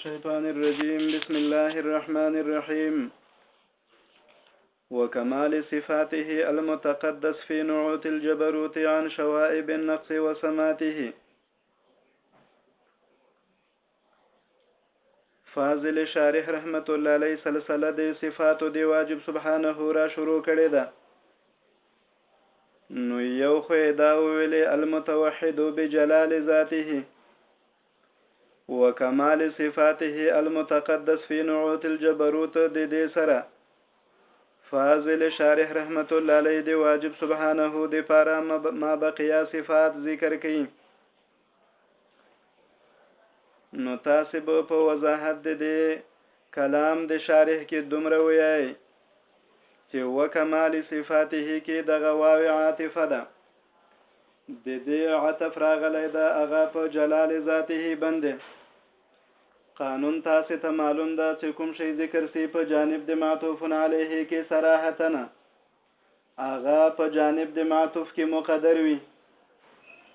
الشيطان الرجيم بسم الله الرحمن الرحيم وكمال صفاته المتقدس في نعوت الجبروت عن شوائب النقص وسماته فاضل شارح رحمت الله علیه سلسله د صفاتو دی واجب سبحانه را شروع کړی ده نو یو خو دا ویلې المتوحد بجلال ذاته وکمال صفاته المتقدس فی نعوت الجبروت د دې سره فاضل شارح رحمت الله علیه دی واجب سبحانه دی پارا ما بقیا صفات ذکر کړي نو تاسو به په وضاحت د دې کلام د شارح کې دومره ویای چې وکمال صفاته کې د غواو عاطفه ده د دې عطف راغلی دا هغه په جلال ذاته بنده قانون تاسو ته معلوم ده چې کوم شی ذکر سی په جانب د معطوف علیه کې صراحتنه هغه په جانب د معطوف کې مقدر وي.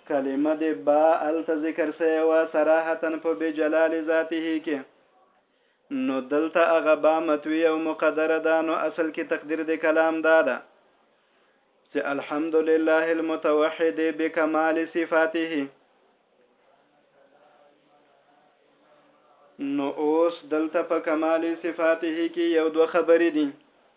کلمه د با الته ذکر سوی و صراحتا په بجلال ذاته کې نو دلته هغه با متوی او مقدره ده نو اصل کې تقدیر د کلام دا ده چې الحمد لله المتوحد بکمال صفاته نو اوس دلته په کمال صفاته کې یو دوه خبرې دي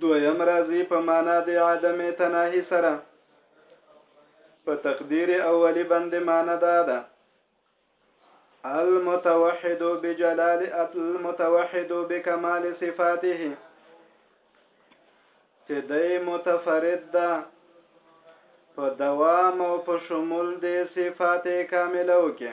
دویم راځي په معنا د عدم تناهي سره په تقدیر اولی باندې معنا دا ده المتوحد بجلال المتوحد بكمال صفاته چې دی متفرد ده په دوام او په شمول د صفات کاملو کې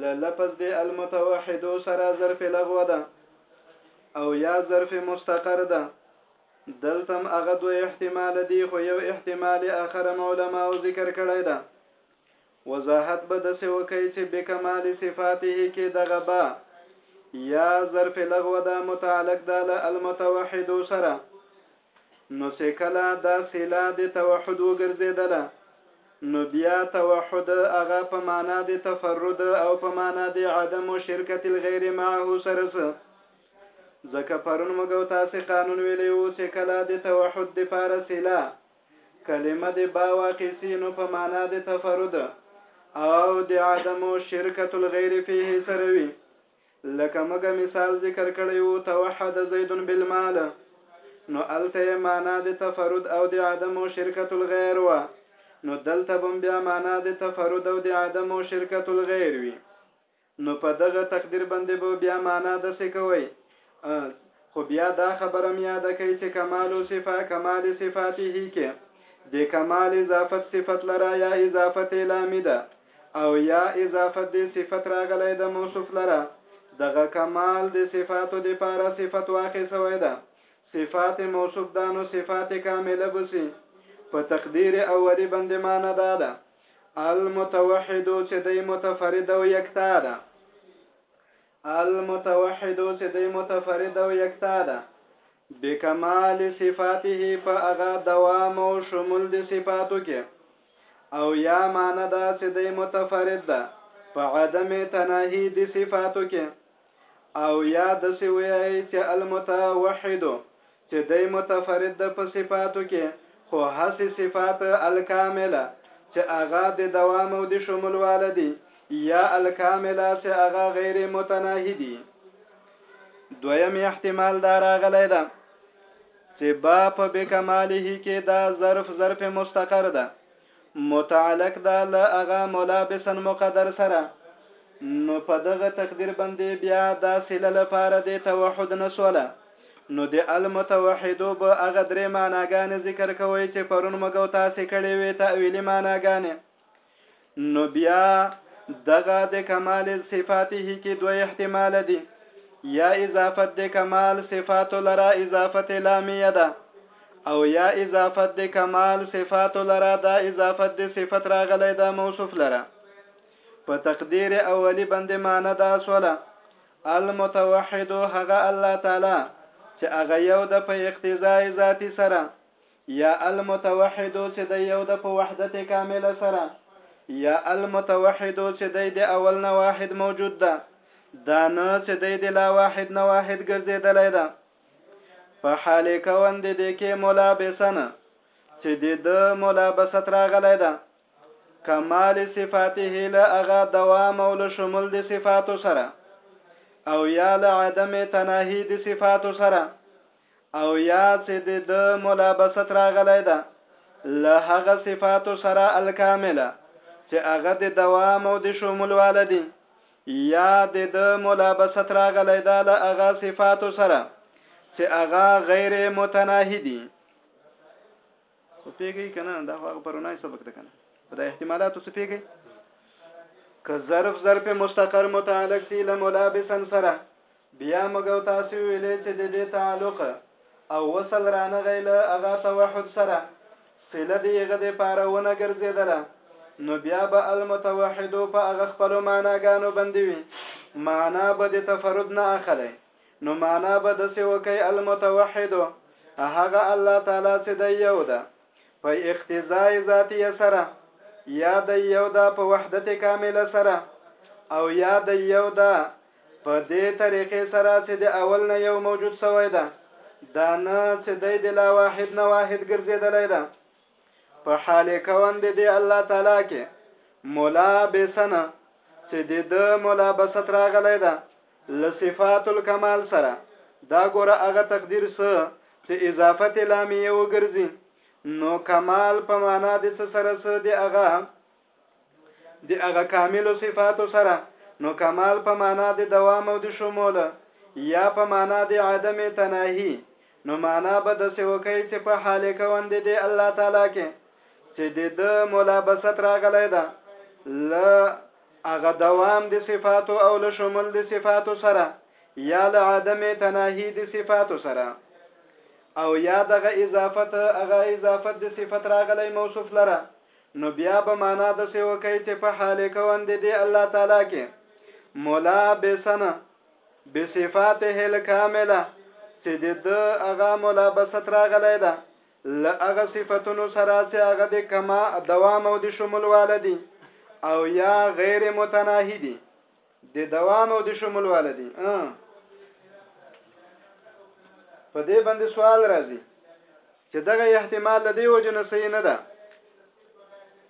له لفظ د المتوحدو سره ظرف لغوه ده او یا ظرف مستقر ده دلتم هغه دوه احتمال دي خو یو احتمال اخرم علما او ذکر کړی ده وضاحت به دسې وکړي چې بکمال صفاته کې دغه با یا ظرف لغوه ده متعلق ده له المتوحدو سره نو سه کله دا سیله د توحد وګرځیدله نو بیا توحد هغه په معنا د تفرد او په معنا د عدم و شرکت الغیر معه سره سه ځکه پرون مګو تاسو قانون ویلی وو چې کله د توحد د پاره سیله کلمه د با واقع سی نو په معنا د تفرد او د عدم و شرکت الغیر فيه سره وي لکه موږ مثال ذکر کړی وو توحد زید بالمال نو الته یې معنا د تفرد او د عدم او شرکت الغیر وه نو دلته بم بیا معنا د تفرد او د عدم او شرکت الغیر وي نو په دغه تقدیر باندې به بیا معنا داسې کوئ اس خو بیا دا خبره هم یاده کړئ چې کمال و صفا کمال صفاته کې د کمال اضافت صفت لره یا اضافت الامی ده او یا اضافت د صفت راغلی د موصوف لره دغه کمال د صفاتو د پاره صفت واقع سوی ده صفات موصوف دانو صفات کامله بسی په تقدیر اولی بندې معنی دا ده المتوحدو چې دی متفرد او یکتا ده المتوحد چې دی متفرد او یکتا ده بکمال صفاته په هغه دوام او شمول د صفاتو کې او یا معنی دا چې دی متفرد ده په عدم تناهی د صفاتو کې او یا د سوی چې المتوحد چې دی متفرد ده په صفاتو کې خو هسې صفات الکامله چې هغه د دوام او د شمول واله دي یا الکامله چې هغه غیر متناهي دي دویم احتمال دا راغلی ده چې با په بکماله کې دا ظرف ظرف مستقر ده متعلق ده له هغه ملابسا مقدر سره نو په دغه تقدیر باندې بیا دا صله لپاره دې توحد نه سوله نو د المتوحدو به هغه درې معناګانې ذکر کوي چې پرون موږ او تاسې کړې وې تأویلي معناګانې نو بیا دغه د کمال صفاته کې دوه احتمال دي یا اضافت د کمال صفات لرا اضافت لامیه ده او یا اضافت د کمال صفات لره دا اضافت د صفت راغلی دا موصوف لره په تقدیر اولی باندې معنی دا سوله المتوحد هغه الله تعالی چې هغه یو د په اقتضاء ذاتی سره یا المتوحد چې د یو د په وحدت کامل سره یا المتوحد چې د د اول نه واحد موجود ده دا نه چې د د لا واحد نه واحد ګرځیدلای ده په حال کون د دې کې ملابسه نه چې د د ملابست راغلی ده کمال صفاته له هغه دوام او له شمول د صفاتو سره او یا له عدم تناهي د صفاتو سره او یا چې د د ملابست راغلی ده له هغه صفاتو سره الکامله چې هغه د دوام او د شمول والدي يا د ده ملابست راغلی ده له هغه صفاتو سره چې هغه غیر متناهي دي خو پیږي کنه دا هغه پرونای سبق ده کنه په د احتمالاتو څه پیږي که ظرف ظرف مستقر متعلق دی لملابسن سره بيا موږ او تاسو ويلې چې د دې تعلق او وصل رانغی له هغه توحد سره، صله د هغه د پاره ونه ګرځېدله، نو بيا به المتوحدو په هغه خپلو معنا ګانو بندي وي، معنا به د تفرد نه اخلی، نو معنا به دسې وکړئ، المتوحدو، هغه الله تعالی چې دی يو ده په اقتضاء ذاتيه سره، يا دی يو ده په وحدت کامله سره، او يا دی يو ده په دې طریقې سره چې د اول نه یو موجود شوی ده دا نه چې دی د لا واحد نه واحد ګرځېدلی ده په حال کون د دې الله تعالی کې مولا بسنه چې د ده مولا بست راغلی ده له صفات الکمال سره دا ګوره هغه تقدیر سه چې اضافت لامیه وګرځي نو کمال په معنا د سره سه د هغه د هغه کاملو صفاتو سره نو کمال په معنا د دوام او د شمول یا په معنا د عدم تناهی نو معنا به د سوکۍ چې په حال کون د دې الله تعالی کې چې د د ملابست راغلی ده ل هغه دوام د صفاتو او له شمول د صفاتو سره یا له عدم تناهی د صفاتو سره او یا دغه اضافت هغه اضافت د صفت راغلی موصوف لره نو بیا به معنا د سه وکي چې په حال کون دي دي الله تعالی کې مولا بسن بصفاته الكامله چې د د هغه مولا بست راغلی ده ل هغه صفاتونو سره چې هغه د کما دوام او د شمول والدي او یا غیر متناهی دي د دوام او د شمول والا دي په دې باندې سوال راځي چې دغه احتمال د دې وجه نه صحیح نه ده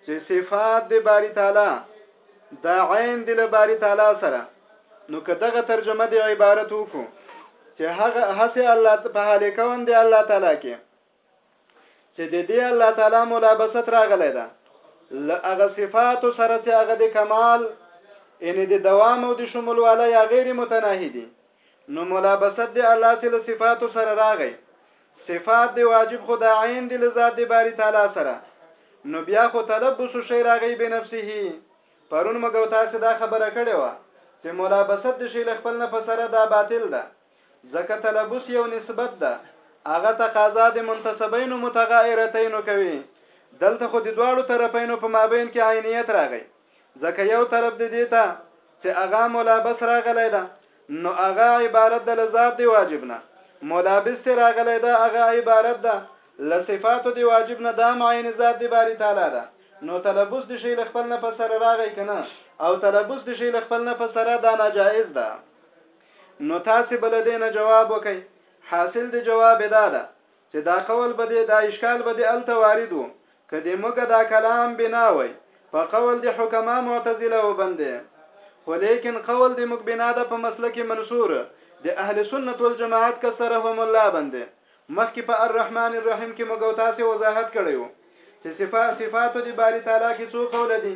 چې صفات د باری تعالی د عین د باری تعالی سره نو که دغه ترجمه د عبارت وکړو چې هغه هسه الله په حال کون دی الله تعالی کې چې د دې الله تعالی ملابست راغلی ده لغه صفات سره چې هغه د کمال ان د دوام او د شمول والا یا غیر متناهی دي نو ملابست د الله سره صفات سره راغی صفات دی واجب خدا عین دی لذات دی باری تعالی سره نو بیا خو تلبس شی راغی به نفسه پرون مګو تاسو دا خبره کړې و چې ملابست د شی خپل نه فسره دا باطل ده ځکه تلبس یو نسبت ده، هغه تقاضا د منتسبینو متغایرتینو کوي، دلته خو د دواړو طرفینو په مابین کې عینیت راغی، ځکه یو طرف د دې ته چې هغه ملابس راغلی ده، نو هغه عبارت ده له ذات د واجب نه، ملابس چې راغلی ده، هغه عبارت ده له صفاتو د واجب نه، دا هم عین ذات د باري تعالی ده، نو تلبس د شي له خپل نفس سره راغی که نه؟ او تلبس د شي له خپل نفس سره دا ناجائز ده. نو تاسې به له دې نه جواب وکړئ، حاصل د جواب یې دا ده چې دا قول به دې، دا اشکال به دې هلته وارد وو که دې موږ دا کلام بنا وای په قول د حکما معتزله و بندې خو لیکن قول دې موږ بنا ده په مسلک منصور د اهل سنت والجماعت کثرهم الله بندې مخکې په الرحمن الرحیم کې موږ او تاسې وضاحت کړی وو چې صفا صفاتو د باری تعالی کې څو قول دي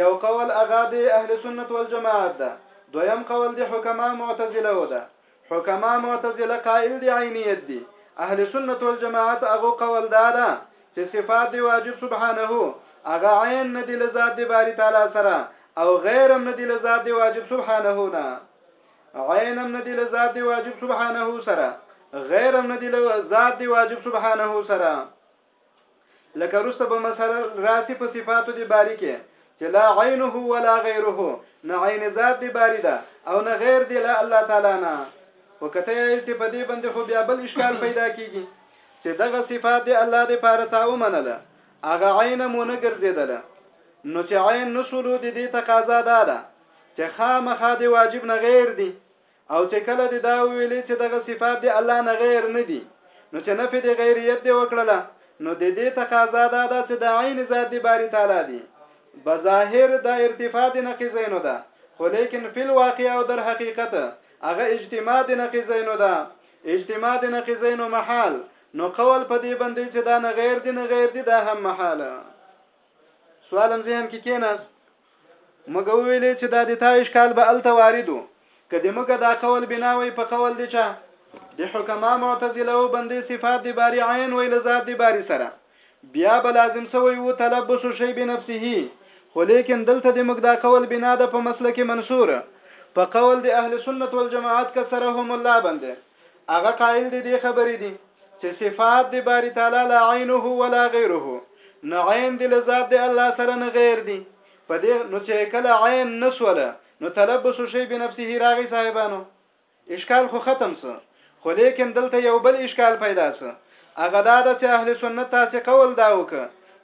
یو قول هغه د اهل سنت والجماعت ده دویم قول د حکما معتزله و ده حکما معتزله قائل دي عینیت دي اهل سنت والجماعت هغه قول دا ده چې صفات دی واجب سبحانه هغه عین نه دی لذات دی باری تعالی سره او غیرم نه دی لذات دی واجب سبحانه نه عین هم ندی له ذات دی واجب سبحانه سره غیر هم ندی له ذات دی واجب سبحانه سره لکه رسته به مسله راسی په صفاتو دی باری کې چې لا عینه ولا غیره نه عین ذات دی باری ده او نه غیر دی لا الله تعالی نه وکته یې چې په دې باندې خو بیا بل اشکال پیدا کیږي چې دغه صفات دی الله دی پاره تا ومنله هغه عین مونږ ګرځیدله نو چې عین نسلو د دې تقاضا ده چې خامخا د واجب نه غیر دي او چې کله د دا ویلې چې دغه صفات د الله نه غیر نه دي نو چې نفي د غیریت دی وکړله نو د دې تقاضا دا ده چې د عین ذات دی باری تعالی دی بظاهر دا ارتفاع د نقیزینو ده خو لیکن فی الواقع او در حقیقت هغه اجتماع د نقیزینو ده اجتماع د نقیزینو محال نو قول په دې باندې چې دا نه غیر دی نه غیر دی دا هم محاله سوالم ذهن کې کیناست موږ وویلې چې دا د تا اشکال به الته واردو که د موږ دا قول بنا وي په قول د چا د حکما معتزله او بندې صفات د باری عین ویل ذات د باری سره بیا به لازم سوی وو تلبس شی بنفسه خو لیکن دلته د موږ دا قول بنا ده په مسلک منصور په قول د اهل سنت والجماعت کثرهم الله باندې هغه قائل د دې خبرې دي چې صفات د باری تعالی لا عینه ولا غیره نه عین د لذات د الله سره نه غیر دي په دې نو چې کله عین نسوله نو تلبس شی بنفسه راغی صاحبانو اشکال خو ختم سو خو لیکن دلته یو بل اشکال پیدا سو هغه دا ده چې اهل سنت تاسو قول دا وک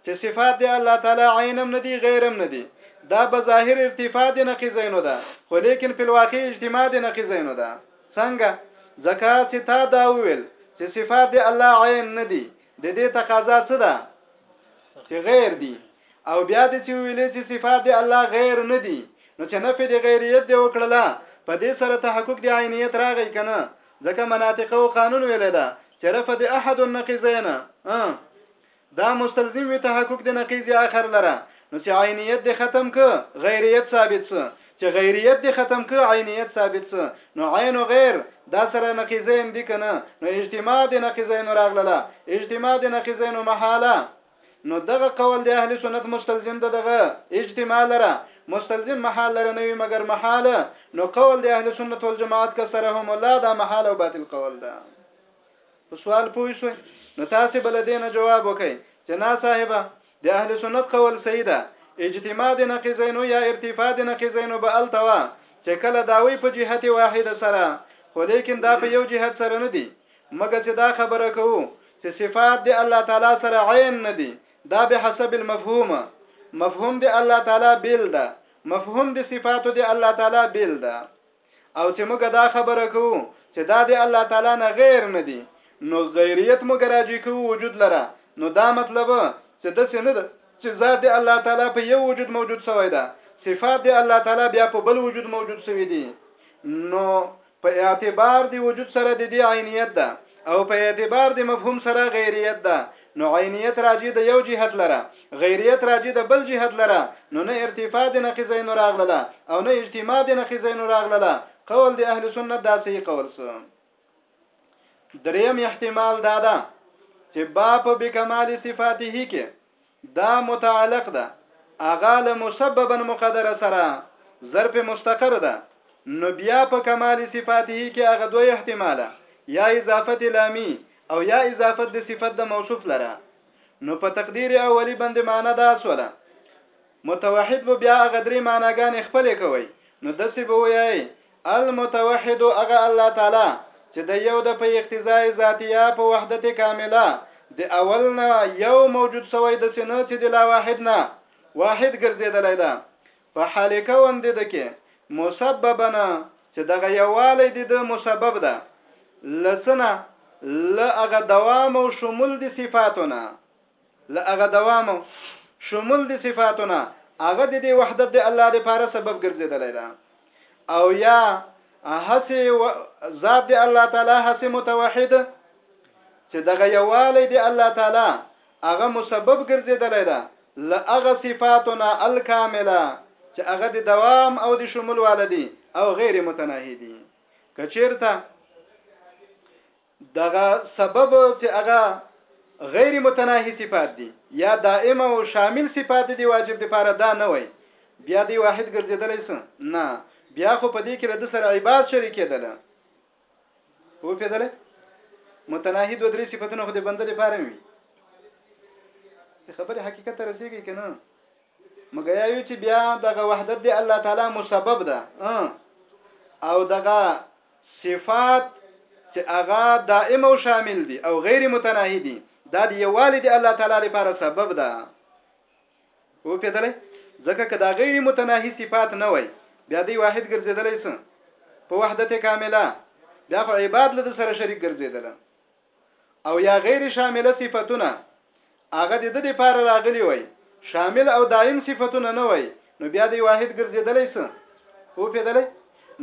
چې صفات د الله تعالی عینم نه دي غیرم نه دي دا به ظاهر ارتفاع د نقیزینو ده خو لیکن په واقع اجتماع د نقیزینو ده څنګه؟ ځکه چې تا دا وویل چې صفات د الله عین نه دي، د دې تقاضا څه ده؟ چې غیر دي. او بیا دې چې وویلې چې صفات د الله غیر نه دي، نو چې نفې د غیریت دې وکړله، په دې سره تحقق د عینیت راغی که نه؟ ځکه مناطقو قانون ویلی ده چې رفع د احد النقیضین، دا مستلزم وي تحقق د نقیض اخر لره نو چې عینیت دې ختم که غیریت ثابت سه چې غیریت دې ختم که عینیت ثابت سه نو عین او غیر دا سره نقیضین دي کنه نو اجتماع د نقیضینو راغلله اجتماع د نقیضینو محاله نو دغه قول د اهل سنت مستلزم ده دغه اجتماع لره مستلزم محال لره نوی مګر محاله نو قول د اهل سنت والجماعت کسرهم الله دا محال او باطل قول ده په سوال پوه شوي نو تاسو بل دې نه جواب وکړئ جنا صاحبه د اهل سنت قول صحیح ده اجتماع د نقیزینو یا ارتفاع د نقیزینو به التوا چې کله داوی په جهت واحد سره خو لیکن دا په یو جهت سره نه دی مګر چې دا خبره کوو چې صفات د الله تعالی سره عین نه دي دا به حسب المفهوم مفهوم د الله تعالی بیل ده مفهوم د صفاتو د الله تعالی بیل ده او چې موږ دا خبره کوو چې دا د الله تعالی نه غیر نه دي نو غیریت موږ راجع کوو وجود لره نو دا مطلب چې د څه نه ده چې ذات د الله تعالی په یو وجود موجود شوی ده صفات د الله تعالی بیا په بل وجود موجود شوی دي نو په اعتبار د وجود سره د دې عینیت ده او په اعتبار د مفهوم سره غیریت ده نو عینیت راجع د یو جهت لره، غیریت راجع د بل جهت لره، نو نه ارتفاع د نقیضینو راغلله او نه اجتماع د نقیضینو راغلله، قول د اهل سنت دا صحیح قول سو. دریم احتمال دا ده چې با په بکمال صفاته کې دا متعلق ده اغا له مسببا مقدر سره ظرف مستقر ده نو بیا په کمال صفاته کې هغه دوه احتماله یا اضافت لامی او یا اضافت د صفت د موصوف لره نو په تقدیر اولی باندې معنی دا سوله متوحد به بیا هغه درې معناګانې خپلې کوي نو دسې به وایي المتوحد هغه الله تعالی چې د یو د په اقتضاء ذاتیه په وحدت کامله د اول نه یو موجود سوی د سینه چې د لا واحد نه واحد ګرځیدلی ده په حال کون دې د کې مسببا چې دغه یوالی دې د مسبب ده لسنه له هغه دوام او شمول دي صفاتونه له هغه دوام او شمول دي صفاتونه هغه د دې وحدت د الله لپاره سبب ګرځیدلی ده او یا هسې و... ذات د الله تعالی هسې متوحد چې دغه یوالی د الله تعالی هغه مسبب ګرځېدلی ده له هغه صفاتو نه الکامله چې هغه د دوام او د شمول واله دي او غیر متناهي دي که چیرته دغه سبب چې هغه غیر متناهي صفات دي یا دائم او شامل صفات دي واجب دي پاره دا نه وي بیا دی واحد ګرځیدلی سه نه بیا خو په دې کې له د سره عبادت شریکېدله وپېدله متناهي دوه درې صفتونه خو د بنده لپاره وي خبره حقیقت ته رسیږي کنه مګر یو چې بیا دغه وحدت دی الله تعالی مسبب ده او دغه صفات چې هغه دائم او شامل دي او غیر متناهي دي دا دی یوالي دی الله تعالی لپاره سبب ده اوپېدلی ځکه که دا غیر متناهی صفات نه وای بیا دی واحد ګرځېدلی سه په وحدت کامله بیا خو عباد له ده سره شریک ګرځېدله او یا غیر شامله صفتونه هغه د ده لپاره راغلی وای شامل او دایم صفتونه نه وای نو بیا دی واحد ګرځېدلی سه اوپېدلی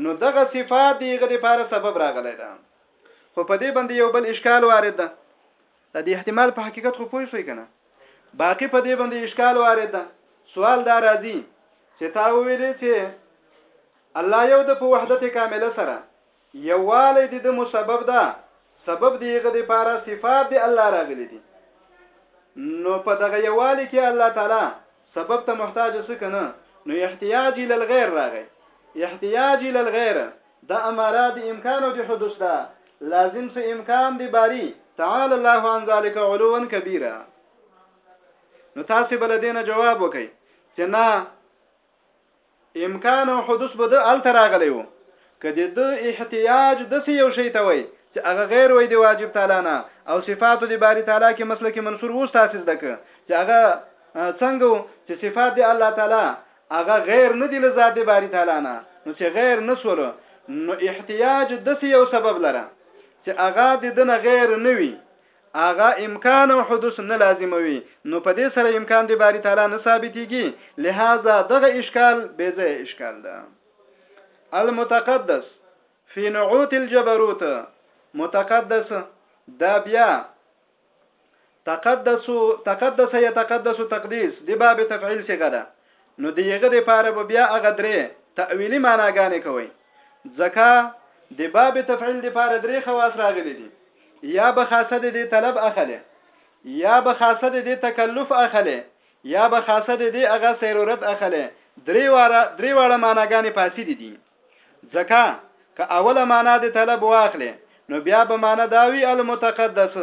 نو دغه صفات دیغه لپاره سبب راغلی ده خو په دې باندې یو بل اشکال وارد ده د دې احتمال په حقیقت خو پوه شوي کنه باقی په دې باندې اشکال وارد ده سوال دا راځي چې تا ویلې چې الله یو د په وحدت کامله سره یواله دې د مسبب ده سبب دیغه د پاره صفات دی الله راغلي دي نو په دغه یواله کې الله تعالی سبب ته محتاج سو کنه نو احتیاج الی الغیر راغی احتیاج الی الغیر دا اماره د امکان او د حدوث ده لازم سو امکان د باری تعالی الله عن ذلک علوا کبیره نو تاسو بل دینه جواب وکي چې نه امکان او حدوث به ده هلته راغلی وو که د ده احتیاج دسې یو شی ته وای چې هغه غیر وای د واجب تعالی نه او صفاتو د باری تعالی کې مسلک منصور اوس تاسې زده که چې هغه څنګه وو چې صفات د الله تعالی هغه غیر نه دي له ذات د باری تعالی نه نو چې غیر نه سولو نو احتیاج دسې یو سبب لره چې هغه د دنه غیر نه وي هغه امکان او حدوث نه لازموي نو په دې سره امکان د باری تعالی نه ثابتيږي لهذا دغه اشکال بې ځای اشکال ده المتقدس فی نعوت الجبروت متقدس دا بیا تقدس تقدس یتقدس تقدیس دی باب تفعیل څخه ده نو د یغه د پاره به بیا هغه درې تأویلی معناګانې کوي ځکه د باب تفعیل د پاره درې خواص راغلي دي یا به خاصه د دې طلب اخلي یا به خاصه د دې تکلف اخلي یا به خاصه د دې هغه سیرورت اخلي درې واره درې واړه معناګانې فاسد دي ځکه که اوله معنا د طلب واخلې نو بیا به معنا دا وی المتقدس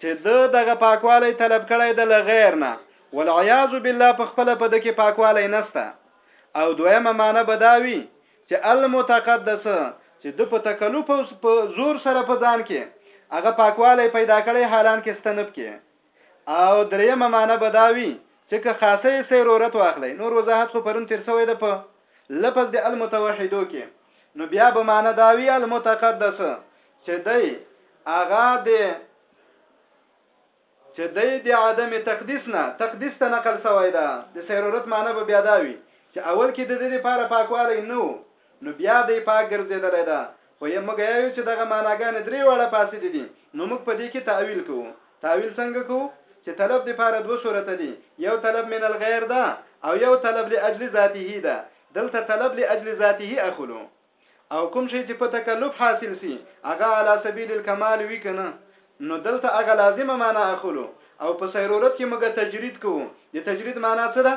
چې د دغه پاکوالی طلب کړی د لغیر نه والعیاذ بالله په خپل په دکې پاکوالی نسته او دویمه معنا به دا وی چې المتقدس چې د په تکلف او په زور سره په ځان کې هغه پاکوالی پیدا کړی حالان کې ستنب کې او درېیمه معنی به دا وي چې که خاصه یې سیرورت واخلی، نور وضاحت خو پرون تېر شوی ده په لفظ د المتوحدو کې، نو بیا به معنی دا وي المتقدس چې دی هغه د چې دی د عدم تقدیس نه تقدیس ته نقل شوی ده، د سیرورت معنی به بیا دا وي چې اول کې د دې لپاره پاکوالی نه و، نو بیا دی پاک ګرځېدلی ده، خو یه موږ یایو چې دغه معناګانې درې واړه فاسدې دي نو موږ په دې کې تاویل کوو تاویل څنګه کوو چې طلب د پاره دوه صورته دي یو طلب من الغیر ده او یو طلب لاجل ذاته ده دلته طلب لاجل ذاته اخلو او کوم شي چې په تکلف حاصل سي هغه علی سبیل الکمال وی کنه نو دلته هغه لازمه معنا اخلو او په سیرورت کې موږ تجرید کوو د تجرید معنا څه ده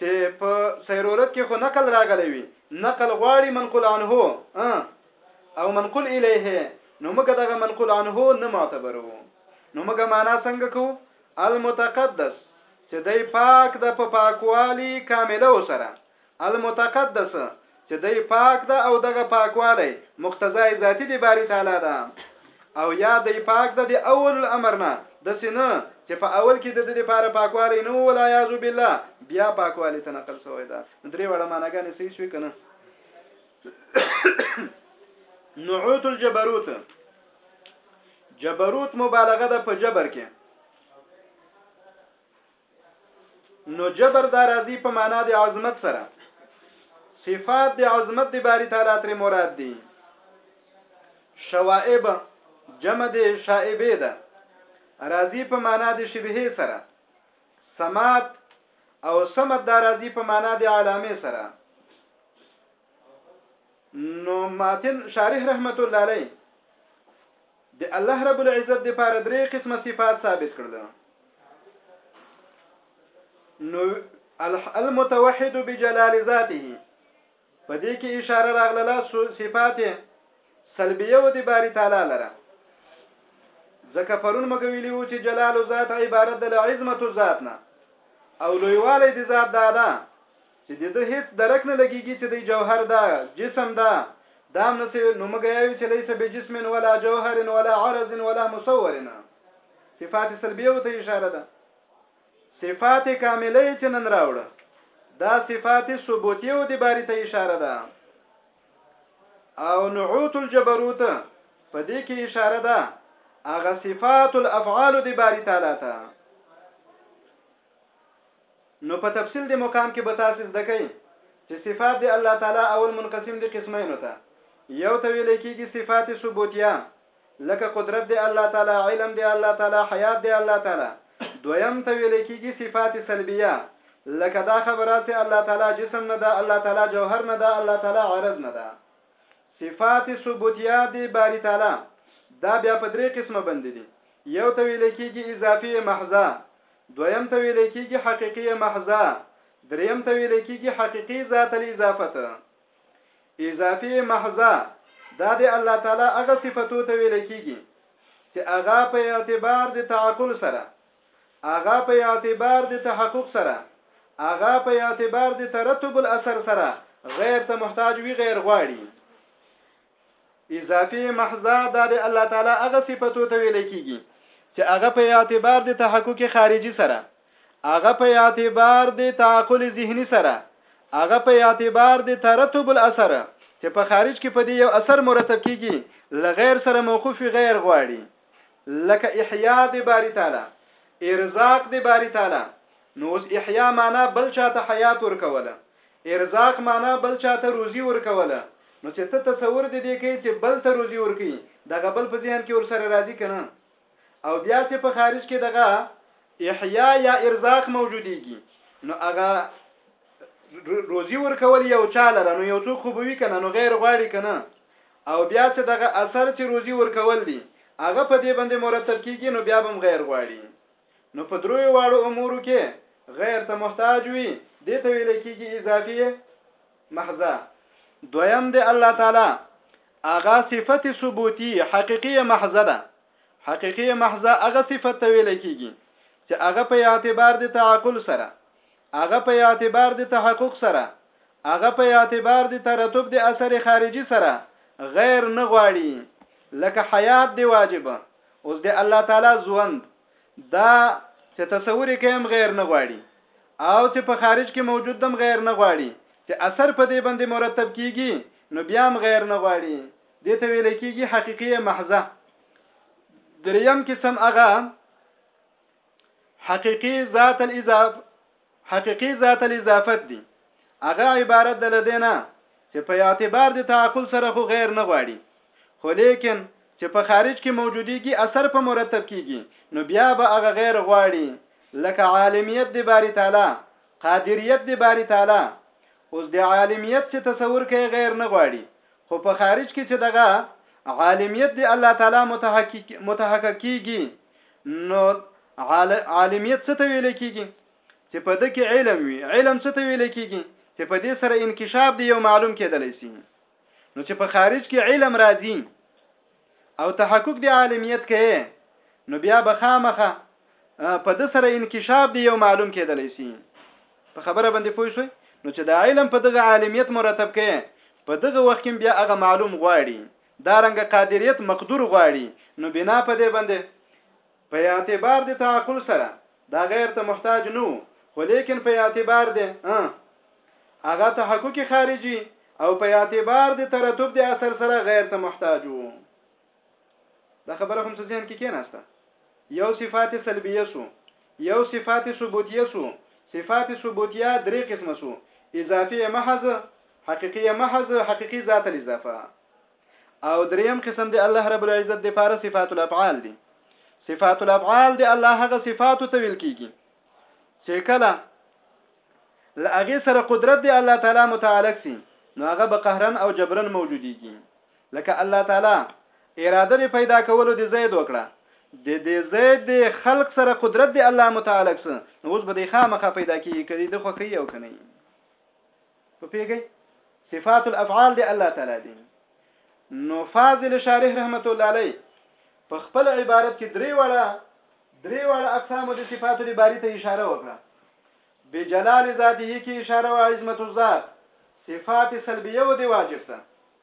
چې په سيرورت کې خو نقل راغلی وي، نقل غواړي منقول عنه او منقول اليه، نو موږ دغه منقول عنه نه معتبروو، نو موږ معنا څنګه کوو؟ المتقدس، چې دی پاک ده په پاکوالي کامله سره، المتقدس، چې دی پاک ده او دغه پاکوالی مقتضای ذاتي د باري تعالی ده او یا دی پاک ده د اول الامر نه دسې نه چې په اول کې دده لپاره پاکوالی نه و والعیاذ بالله بیا پاکوالی ته نقل شوی ده نو درې واړه معناګانې صحیح شوې که نه نعوت الجبروت جبروت مبالغه ده په جبر کې نو جبر دا راځي په معنا د عظمت سره صفات د عظمت د باری تعالی تر مراد دي شوائب جمع د شائبه ده راضی په معنا د شبهه سره سمات او سمت دا راضی په معنا د علامه سره نو ماتن شارح رحمت الله علیه د الله رب العزت د پاره درې قسمه صفات ثابت کړل نو المتوحد بجلال ذاته په دې کې اشاره راغله صفات سلبیه و د باری تعالی لره ځکه پرون مګ ویلی و چې جلال ذات عبارت د عظمت ذات نه او لویوالی د ذات دادا چې د ده هیڅ درک نه لګیږي چې دی جوهر ده، جسم ده، دا هم نسې نو موږ یاوي چې لیس بجسم ولا جوهر ولا عرض ولا مصور نه صفات سلبیه وته اشاره ده صفات کامله چې نن راوړه دا صفات ثبوتیه او د باری ته اشاره ده او نعوت الجبروت په دې کې اشاره ده هغه صفات الافعال د باری تعالی ته نو په تفصیل دې مقام کې به تاسې زده کړئ چې صفات د الله تعالی اول منقسم دي قسمینو ته. یو ته ویل کېږي صفات ثبوتیه لکه قدرت د الله تعالی، علم د الله تعالی، حیات د الله تعالی. دویم ته ویل کېږي صفات سلبیه لکه دا خبره چې الله تعالی جسم نه ده، الله تعالی جوهر نه ده، الله تعالی عرض نه ده. صفات ثبوتیه د باری تعالی دا بیا په درې قسمه بندې دي. یو ته ویل کېږي اضافیه محضه دویم ته ویلی کیږي حقیقیه محضه. دریم ته ویلی کیږي حقیقی ذات الاضافته. اضافی محضه دا د الله تعالی هغه صفتو ته ویلی کیږي چې هغه په اعتبار د تعقل سره، هغه په اعتبار د تحقق سره، هغه په اعتبار د ترتب الاثر سره غیر ته محتاج وي، غیر غواړي. اضافي محضه دا د الله تعالی هغه صفتو ته ویل کیږي چې هغه په اعتبار د تحقق خارجي سره هغه په اعتبار د تعقل ذهني سره هغه په اعتبار د ترتب الاثر چې په خارج کې په دې یو اثر مرتب کیږي لغیر سره موقوف غیر غواړي لکه احیا د باری تعالی ارزاق د باری تعالی نو اوس احیا معنا بل چاته حیات ورکوله ارزاق معنی بل چاته روزي ورکوله نو چه څه تصور ددې کوي چه بل ته روزي ورکوي دغه بل په ذهن کې ورسره راځي کنه او بيا چه په خارج کې دغه احيا يا ارزاق موجوديږي نو هغه روزي ورکول یو چا لره نو یو څوک خو بوي کنه نو غیر غواړي کنه او بیا چې دغه اثر چې روزي ورکول دي هغه په دې باندې مرتب کیږي نو بیا بم غیر غواړي نو په دریو واړو امورو کې غیر ته محتاج وي دې ته ویل کېږي اضافیه محضه. دویم د الله تعالی هغه صفت ثبوتی حقیقی محضه ده حقیقی محضه هغه صفت ته ویل کېږي چې هغه په اعتبار د تعقل سره هغه په اعتبار د تحقق سره، هغه په اعتبار د ترتب د اثر خارجي سره، غير نه غواړي. لکه حيات دې واجب، اوس د الله تعالی ژوند، دا چې تصور يې کوي هم غير نه غواړي، او چې په خارج کې موجود دم غير نه غواړي، چې اثر په دې باندې مرتب کېږي نو بيا هم غير نه غواړي، دې ته ويل کېږي حقيقيه محضه. دريم قسم هغه. حقيقي ذات الاضافه حقيقي ذات الاضافت دي هغه عبارت د لدینا چې په اعتبار د تعقل سره خو غیر نه غواړي خو لیکن چې په خارج کې موجوديږي اثر په مرتب کیږي نو بیا به هغه غیر غواړي لکه عالمیت د باری تعالی قادریت د باری تعالی اوس د عالمیت چې تصور کوي غیر نه غواړي خو په خارج کې چې دغه عالمیت د الله تعالی متحقق متحقق کیږي نو عالمیت څه ته ویل کیږي چې په دې کې علم وي علم څه ته ویل کیږي چې په دې سره انکشاف دی یو معلوم کېدلی شي نو چې په خارج کې علم راځي او تحقق دی عالمیت کې نو بیا به خامخه په د سره انکشاف دی یو معلوم کېدلی شي په خبره باندې پوه شئ نو چې دا علم په دغه عالمیت مرتب کړي په دغه وخت کې بیا هغه معلوم غواړي دا رنګه قادریت مقدور غواړي نو بنا په دې بندې په اعتبار د تعقل سره دا غیر ته محتاج نه وو خو لیکن په اعتبار د هغه تحقق خارجي او په اعتبار د ترتب د اثر سره غیر ته محتاج وو دا خبره هم ذهن کې کېناسته یو صفات سلبیه سو یو صفات ثبوتیه سو. صفات ثبوتیه درې قسمه سو، اضافي محض، حقیقي محض، حقیقي ذات الاضافه. او درېیم قسم د الله رب العزت دپاره صفات الافعال دي. صفات الافعال د الله هغه صفاتو ته ویل کیږي چې کله له هغې سره قدرت د الله تعالی متعلق سي نو هغه به قهرا او جبرا موجودیږي. لکه الله تعالی اراده دې پیدا کولو دې زید وکړه دې دې زید دې خلق سره قدرت دې الله متعالق سه نو اوس به دې خامخا پیدا کیږي کدی د خوخی او کني په پیګي صفات الافعال دې الله تعالی دې نو فاضل شارح رحمت الله علی په خپل عبارت کې درې وړه درې وړه اقسام د صفات الباری ته اشاره وکړه بجلال ذاته کې اشاره او عظمت الذات صفات سلبیه و دی واجب ته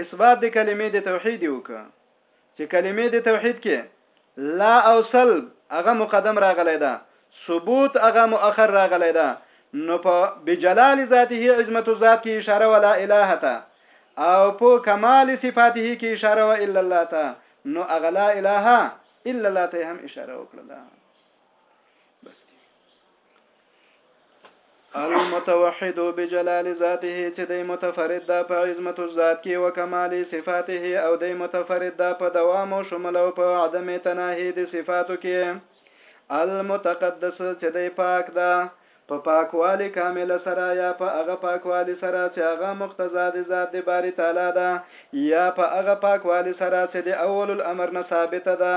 اثبات د کلمې د توحید یې وکړ چې کلمې د توحید کې لا او سلب هغه مقدم راغلی ده ثبوت هغه مؤخر راغلی ده نو په بجلال ذاته عظمت الذات کې اشاره ولا اله ته او په کمال صفاته کې اشاره و الا الله ته نو اغلا اله الا الله ته هم اشاره وکړه بس المتوحد بجلال ذاته چې د متفرد ده په عظمت الذات کې او کمال صفاته او د متفرد ده په دوام او شمول او په عدم تناهي د صفاتو کې المتقدس چې د پاک ده په پاکوالي کامل سره یا په هغه پاکوالي سره چې هغه مقتضا د ذات د باری تعالی ده یا په هغه پاکوالي سره چې د اول الامر نه ثابته ده